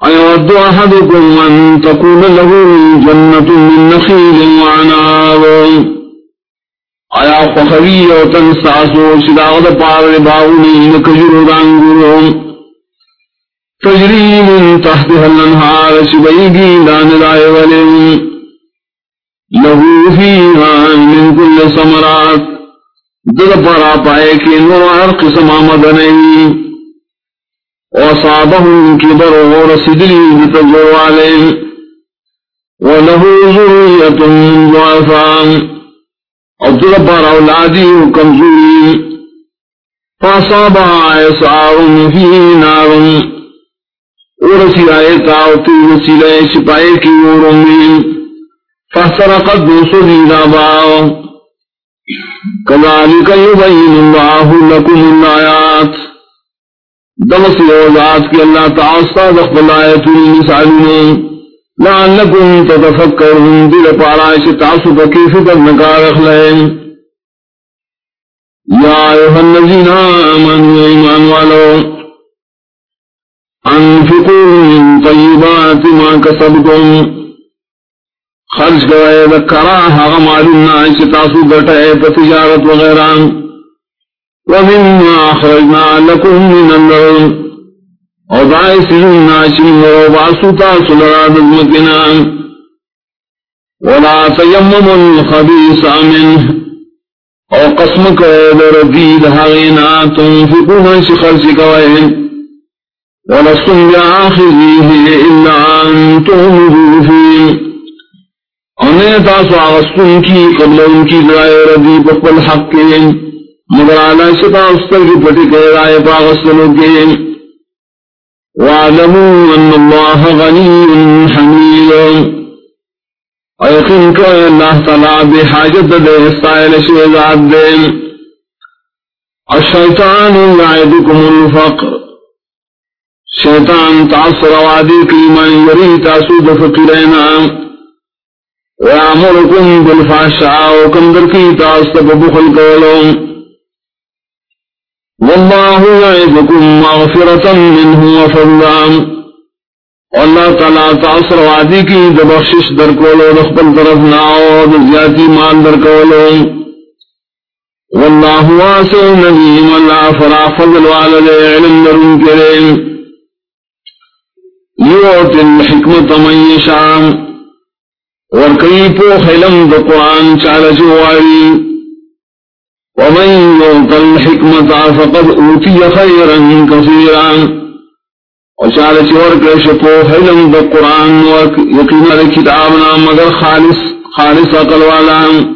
أيود أحدكم أن تكون له جنة من نخيل وعناب. آیا فخوی و تنساسو شداغد پار باغنی نکجر دانگرون من تحتها الانہار شبیگی دان دائے ولن لہو فیہا من کل سمرات دل پرا پائے کی نور ہر قسم وصابهم كبر ورسدري بتجر عليه وله ذرية ضعفا أضرب أولادي وكمزوري فأصابها إسعار فيه نار. ورسي آيتا وطي وسيلة شبائك ورمي فاحترقت بصري نابا كذلك يبين الله لكم الآيات. دمس یوزات کی اللہ تعاصتا دخل آیت المسعلون لعلکم تتفکرون، دل پارائش تعصب کیف پر نکار اخلائیں۔ یا ایوہ النزین آمن ایمان والو، انفقوا من طیبات ما کسبتم۔ خرج گوئے ذکرہ حغم علمنا ایش تعصب گٹھے پتجارت وغیران ومما أخرجنا لكم من النوم وضعيسنا شم وبعثتا سلراد المكنا ولا تيمموا الخبيث منه او قسمك رديد هغينا تنفقون شخصك وين ولستم بآخذيه إلا أن تغمضوا فيه انہیں تاسو آغستون کی قبل ان کی ذرائع ردی بقبل حق کے مگر آنا شتا استر کی پٹی کہہ رہا ہے پاغستنوں کے وَعَلَمُوا أَنَّ اللَّهَ غَنِيٌّ حَمِيلٌ وَيَقِنْ كَوَيَ اللَّهَ تَعَلَى بِحَاجَةَ دَيْ اسْتَائِلَ شِوَزَعَدْ شیطان کی من یری تاسود فقرنا ویامرکم بالفاشعہ وکم درکی تاستب بخل کولون والله يعظكم مغفرة منه وفضلا. والله تعالى تعصر وعدي کی دبخشش در کولو دخبل طرف ناو دزیاتی مال در کولو. والله واسع نبیم والله فرا فضل والد علم درون کریم یوت الحکمت من یشام ورکی پو خلم دا قرآن چالجو واری ومن يوت الحكمة فقد أوتي خيرا كثيرا. وشعر چور کرشپو حلم دا قرآن ويقين لكتابنا مگر خالص خالص اقل والا.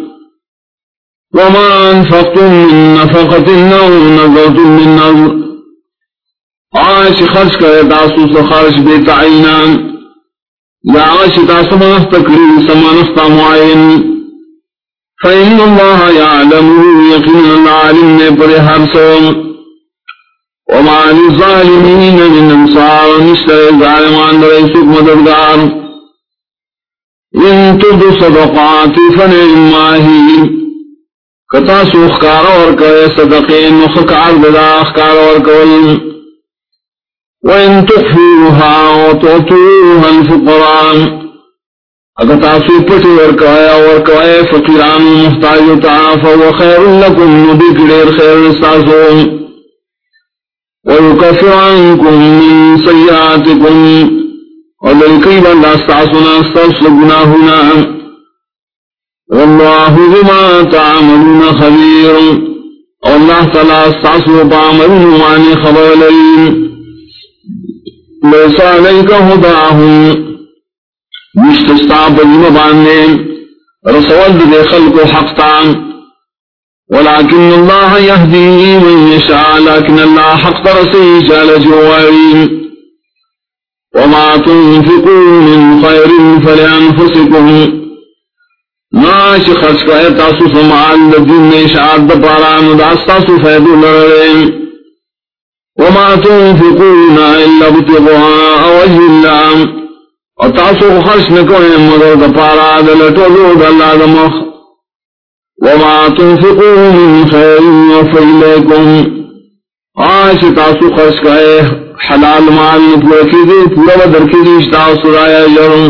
وما انفقتم من نفقة او نظرتم من نظر عاش خرش کرے تاسو سے بے تعینہ یا آش عاش تاسمانہ تکلیل سمانستا معین. فإن الله يعلم يقين العالم پر حرسهم وما للظالمين من انصار نشتر الظالمان ليسوك مددگار۔ ان تب صدقات فنعم ماهي کتا سوخکار اور کرے صدقین مخکار ددا اخکار اور کول۔ وان تخفوها وتعطوها الفقران اگر تاسو پٹی ورکوایا ورکوایا فقیران محتاج تعاف و خیر لکم نبی کلیر خیر استاسو ویکفر عنکم من سیاتکم ودلکی بند استاسونا استاس گناہنا. واللہ بما تعملون خبیر اللہ تعالی استاسو بعملون وانی خبر لئی لیسا علیکہ ہداہم مستستا بجم باندے رسول دے خلق حق تان ولكن الله يهدي من يشاء لكن الله حق ترسي جال جوارين وما تنفقوا من خير فلأنفسكم ما شخص کا تاسو سمال الذين يشاء دباران داستاسو فیدو لرين وما تنفقون إلا ابتغاء وجه الله اور تاسو خرچ نہ نکوئے مگر دپارا دلٹولو دلہ دمخ وما تنفقوا من خیر وفیلیکم آش تاسو خرچ کئے حلال مال پورکی دے پورا بدرکی دی اشتاو سرایا جرم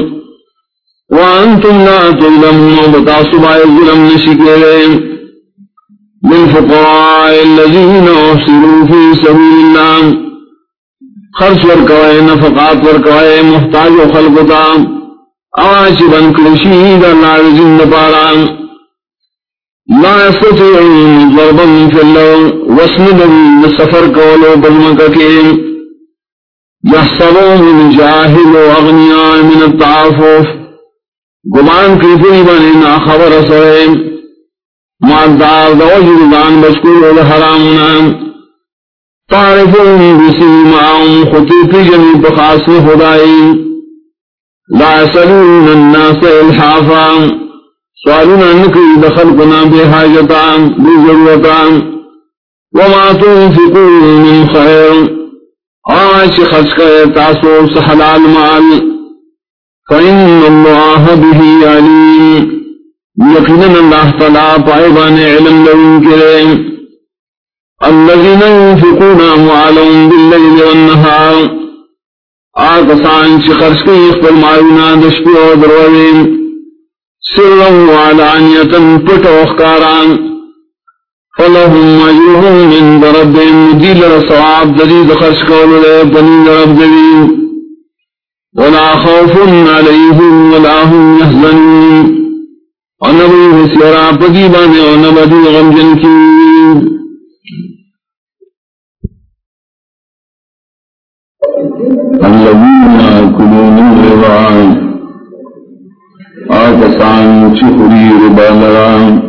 وانتم لا تظلمون بتاسو بائے ظلم نشکے للفقراء الذين احسروا في سبيل الله. خرچ ور ورکوائے، نفقات ور ورکوائے، محتاج و خلقتا آج بن کرشید اللہ رزن پاران لا يستطيعون ضربا في الله واسندا سفر کولو بالمککین يحصلون جاهل واغنياء من التعافف گمان کی فی بننا خبر سرین مالدار دوجر دان بشکول الحرامنا تعرفون بسیماؤں خطوط جمی بخاص خدائی لا يسألون الناس الحافا سوالنا وما تنفقون من خیر آج خرچ کرے تاسو سحلال مال فإن به یقینا اللہ تعالی علم لهم کریں الذين ينفقون أموالهم بالليل والنهار. آقصان شخرش کی اخبر معلونا دشپی و دروین سرا وعلانیتا پت وخکاران فلهم أجرهم من ربهم ديل رصعاب دليل خرش قولوا لي بني رب دليل ولا خوف عليهم ولا هم يحزنون ونبی مسیرا پدی بانے ونبدی غمجن کی. الذين يأكلون الربا آكسان شخري ربا لرام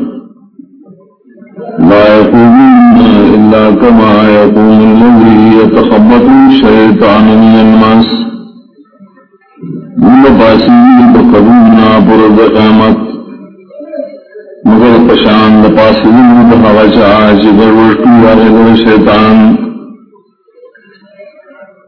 لا يقومون إلا كما يقوم الذي يتخبط الشيطان من المس من باسين بقبولنا برد قامت مگر پشان پاسدین ہوا چاہ گروٹو والے شیطان.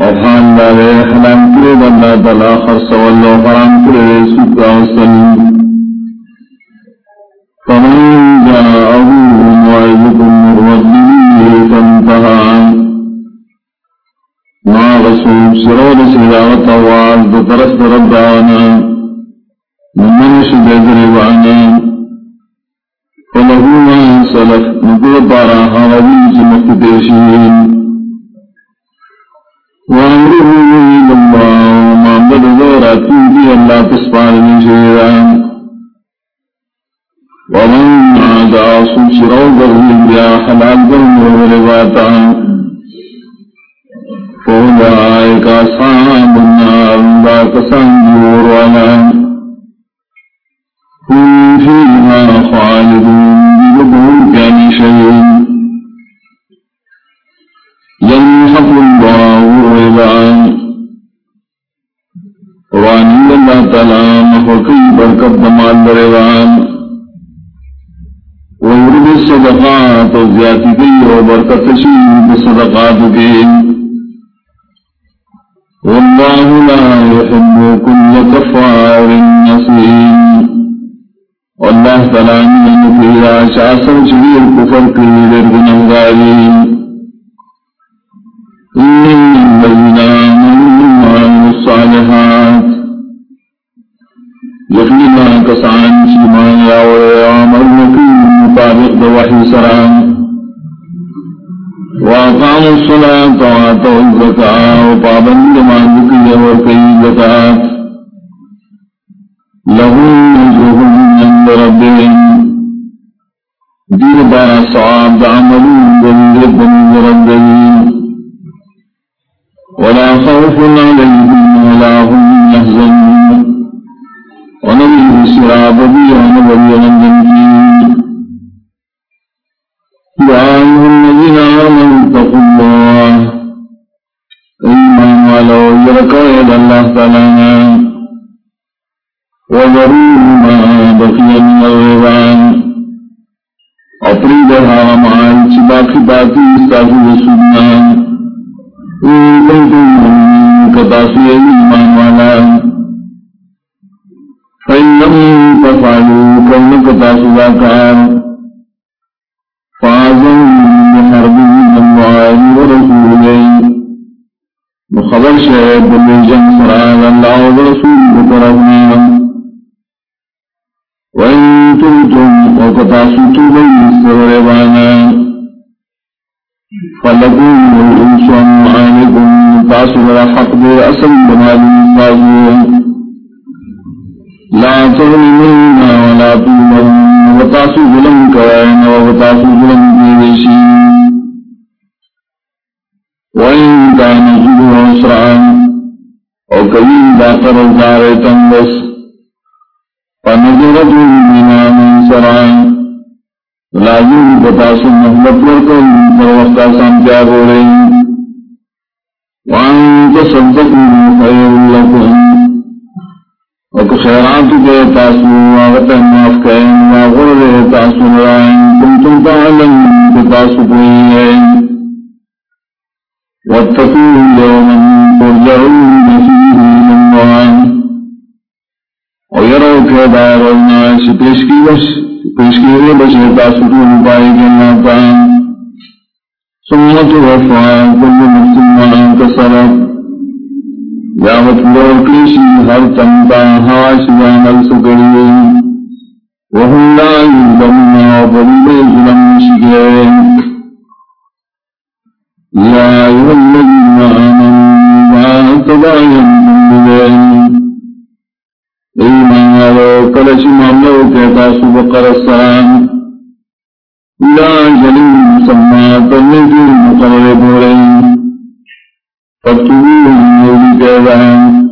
وحال الله حلام كريد الله تعالى خرص والله حرام كريد سكا وسلم فمن جاءه موعظة من ربه فانتهى ما رسول سرور سلاوة وعز طرف ربنا من شدد ربعنا فله ما سلف نقول بارا حاوی جمت دیشین وامره الى الله وما بدل راتي الله تسبحانه شيئا ومن عاد سوشرو بغل بیا حلال برم ورواتا فأولئك أصحاب النار لا تسنجور ولا هم فيها خالدون بقول محقي بركت دمال الربا ويرد الصدقات وزياتي وبركت شيء بالصدقات كين والله لا يحب كل كفار نصير والله تعالى من فيها شاسا شبير كفر كبير بنغاري إن الذين آمنوا وعملوا الصالحات۔ يخلنا كسعان شمان يا ويعمل في مطابق دوحي سرام وأقاموا الصلاة وآتوا الزكاة وقابلوا ما ذكر وكي زكاة لهم نجرهم عند ربهم. دیر بارا صعاب عملون دلیر بند ربهم. ولا خوف عليهم ولا هم ونبي سراب بي ونبي لندن يا أيها الذين آمنوا اتقوا الله إيمان ولو يركوا إلى الله تعالى وذروا ما بقي من الرضان أطريد هذا معان باقي باقي استاذ وسنان إن كنتم من كتاسي الإيمان والا فإن لم تفعلوا كونك تاسو ذاكار فازن بحرب من الله ورسوله شهد بالجن سراد الله ورسوله بطرفنا وإن تبتم وقتاسوا بالمستغربانا فلكم الإنس ومعانكم تاسوا حق بأسل بمال المستاذون لا تظلمون ولا تظلمون وتاسوا ظلم كوائن وتاسوا ظلم بيشي وإن كان جدو عسران وكبير باقر الزارة تنبس فنظرت من من سران لازم بتاس محبت ورکل پر وقت آسان پیار ہو رہی وان تصدقوا خیر لکم وک کے تاسو وقت معاف کریں وغر تاسو رائن کنتم تعلم بتاسو کوئی ہے۔ واتقوا يوما ترجعون فيه من الله ويروا كذا رونا سپیشکی بس سپیشکی رے بس ہوتا سکون پائے کے ناتا سمت وفا کل مسلمان کسرت۔ یاوت لور کلیشی ہر تنتا ہاش وانل سکڑی وهم لا يظلمون وبالله ظلم شكرين يا أيها الذين آمنوا لا تضايقوا بالله ایمان والو کلچ معاملو کہتا سب قرصان لا جلیم مسمى تنجی مقرر بورین فاکتبوهم یولی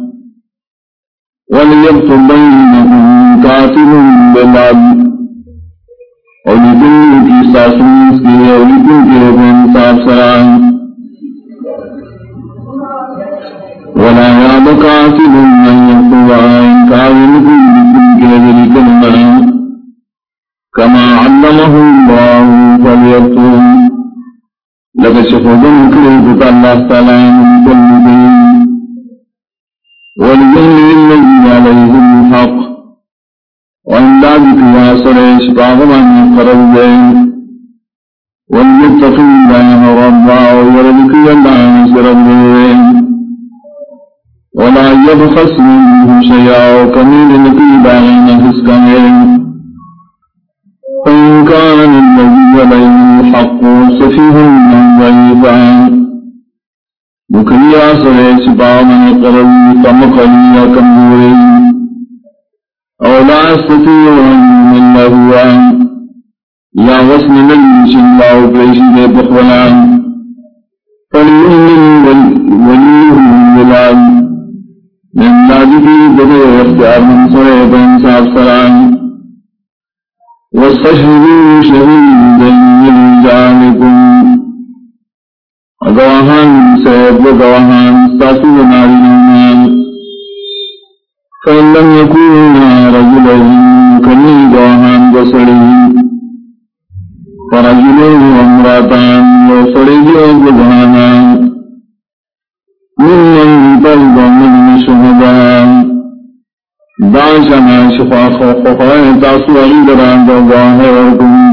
وليكتب بينكم كاتب بالعدل ولكل في ساسوس کی ولكل کے انصاف سلام ولا ياب كاتب من يكتب عن كاذب بكل كذب كلمة كما علمه الله فليكتب لك شفظن كريبك الله تعالى من كل دين ولجل الذي عليه الحق۔ وإن ذلك ياسر إشباغ من يقرب وليتقي الله ربا ويرزق الله نسر الدين ولا يبخس منه شيئا وكمين نقيبا نفس كمين فإن كان الذي عليه حق سفيه من ضعيفا مكريا سريس باما قرر تمقليا كمبوري أو لا يستطيع من الله يا وصل من الله بريشي بخولان فليؤمن وليه بالله من ناجدی بدے اختیار من سرے بین صاحب سران واستشهدوا شهيدا من جانكم أدواهان سيد ودواهان استاسوا ناري نومان فإن لم يكونا رجلين كني دواهان بسرين فرجلين وامراتان وسرين وجهانان ممن طلب من شهدان داشنا شفا خوخوخوين تاسو عيدران دوغاه وركم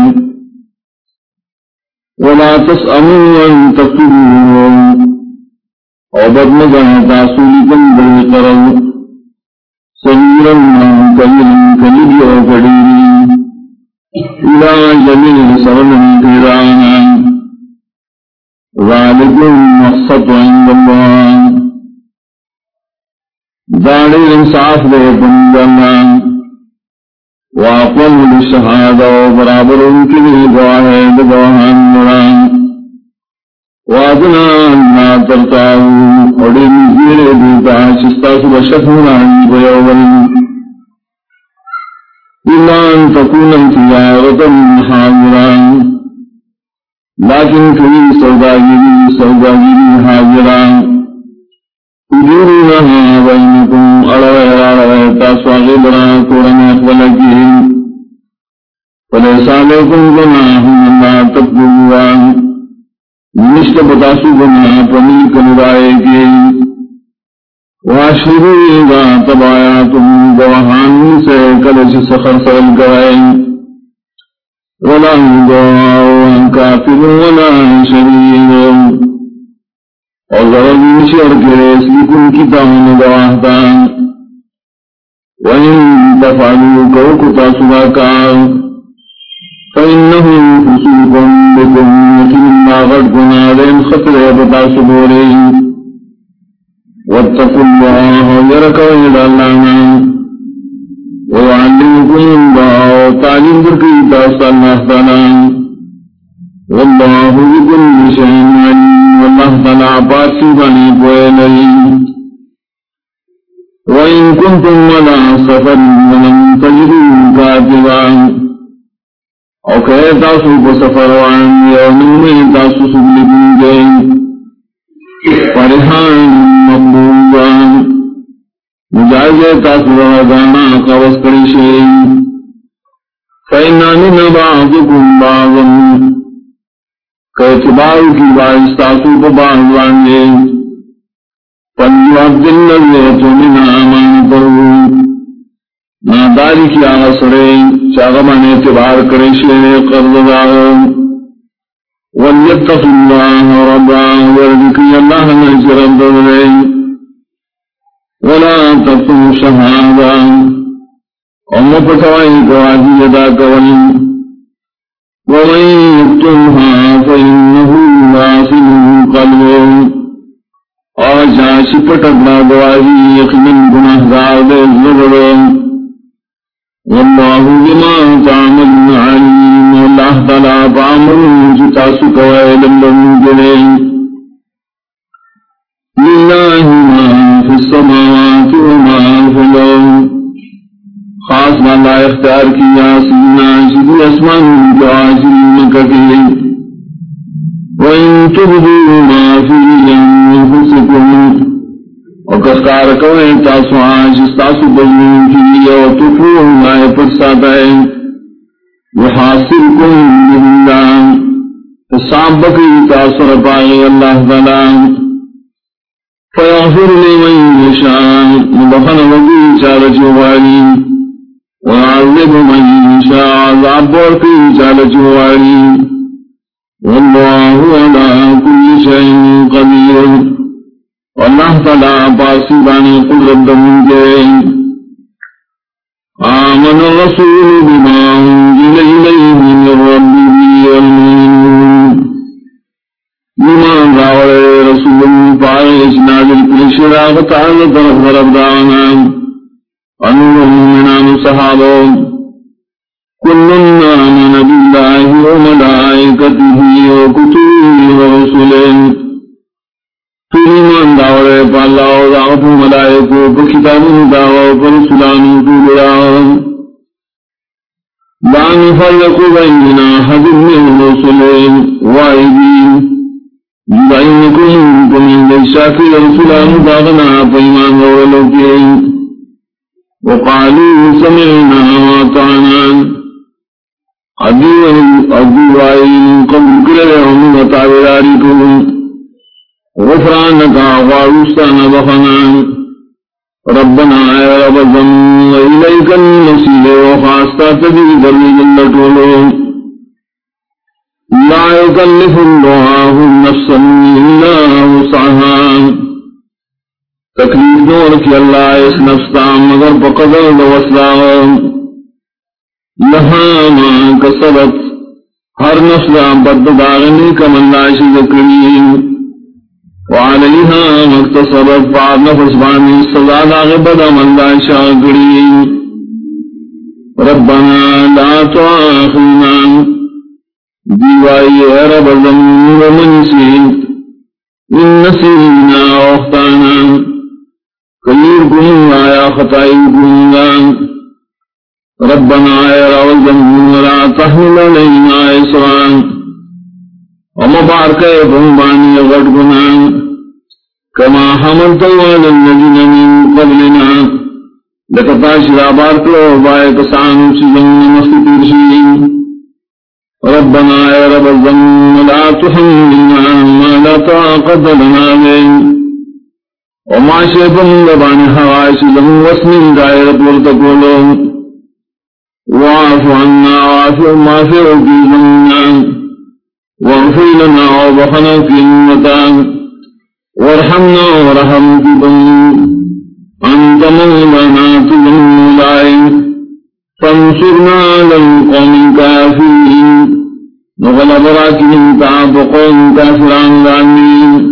ولا تسأموا أن تكتبوا عبد مجاہ تاسولی کم بل قرض صغيرا كبيرا كبير أو كبير إلى جميع سرنا كيرانا ذالکم مقصد عند اللہ. داڑی انصاف دے بند واقل شہاد برابر ان کی بھی مران۔ وادنا نا ترتا زیر دیتا شستا سب شک مران ایمان تکون تجارتا حاضران۔ لیکن کبھی سوداگیری سوداگیری حاضران۔ اجورونها بینکم اڑوے کورن فلیسا اللہ نشت بتاسو گناہ کنرائے تبایا تم سے کلچ سخر سرل گوائے ولا گواہ ولا اور ضرور نیچے اور گرے اس لیے کن کی تامن گواہتا وَإِن تَفْعَلُوا كَوْكُ تَاسُبَا كَارُ فَإِنَّهُ فُسُوكٌ بِكُمْ يَكِمْ مَا غَدْكُنَا لَيْنْ خَطْرَ يَبْتَاسُ بُورِهِ وَاتَّقُوا اللَّهَ يَرَكَوْ إِلَى اللَّهَ وَيَعَلِّمُكُمُ اللَّهَ وَتَعْلِمْ بِرْكِي تَاسَ اللَّهَ تَعَلَى وَاللَّهُ بِكُلِّ شَيْءٍ عَلِيمٌ. واللہ تعالیٰ پاسی بنی پوئے نہیں وَإِن كُنتُمْ وَلَا سَفَرٍ وَلَمْ تَجْرُوا كَاتِبًا. او کہے تاسو کو سفر وان یومن میں تاسو سبلکن گئے فرحان مقبوبان مجازے تاسو رہا قوس کریشے فَإِنَّا مِنَ بَعْضُكُمْ بَعْضًا. اعتبار کی باعث تاسو کو باہوان گے۔ پنجو عبد اللہ من آمان پرو ناداری کی آغا سرے چاغمان اعتبار کرے شیر قرض داغ ولیتق اللہ ربا وردکی اللہ نجر الدولے ولا تقتم شہادا امو پتوائی گواہی ادا ومن يكتمها فإنه ناصب قلبه آجا شپٹ اپنا گواہی یقین گناہ دار الزبر والله بما تعمل عليم۔ والله تعالى بعمل جتاسك وعلم لهم جلين لله ما في السماوات وما في خاص مالا اختیار کیا، سینا شدی اسمان جو آجل مکتے وَإِن تُبْدُوا مَا فِي أَنفُسِكُمْ وَكَسْكَارَ كَوْنِ تَاسُ آج استاسو بجنون کی وَتُفُوهُ مَا يَفَرْسَاتَ يُحَاسِرْكُمْ بِاللَّهِ، حساب بکی تاثر پائی اللہ تعالی۔ فیغفر لمن یشاء مبخن وقی چارج والی۔ وعذب من شاء عذاب ورقي جال جواري والله على كل شيء قدير والله فلا تعالى باسباني قدرت من جين آمن الرسول بما أنزل إليه من ربه والمؤمنون بما دعوه رسول الله فارغ نازل كل شراغ تعالى طرف رب دعوانا المؤمنان صحابون كل آمن بالله وملائكته وكتبه ورسله فيمان دعوه بالله ودعوه ملائكه وكتابه دعوه ورسلانه دعوه لا نفرق بيننا أحد من الرسل وعيدين بينكم من ليساك رسلان دعونا فيمان ورلوكين وقالوا سمعنا وطعنا. عدوا عدوا قبل كل يوم وتعبيراركم غفرانك وعوستان بخنا. ربنا يا رب الزم وإليك المسيح وخاصة تبي ذري جلة لا يكلف الله نفسا إلا وسعها. تکلیف دور کی اللہ اس نفستا مگر بقدر دوسلا لہا ما کسبت۔ ہر نفسا بد داغنی کم اللہ شی ذکری وعلیہا مکتصبت بعد نفس بانی سزا داغ بدا من اللہ شاگری ربنا لا تواخنا دیوائی اے رب زمین ومنسی من نسینا واختانا کلیر گنگا یا خطائی گنگا ربنا یا رب زمین ولا تحمل لنا اسران۔ ومبارک بنبانی غد گنا کما حملت والد الذين من قبلنا۔ لکتاش لابار کرو بائے کسانو چیزن نمسکی ترشی ربنا اے رب الزم لا تحملنا ما لا طاقت لنا لین وما شیبن لبان حوائش لم واسم دائر پورتکولو وعفو عنا وعفو ما في عبی زمنا واغفر لنا وبخنا في المتان وارحمنا ورحم في بني أنت مولانا تذنولاي فانصرنا على القوم الكافرين نغلب راكهم تعب قوم كافران لعني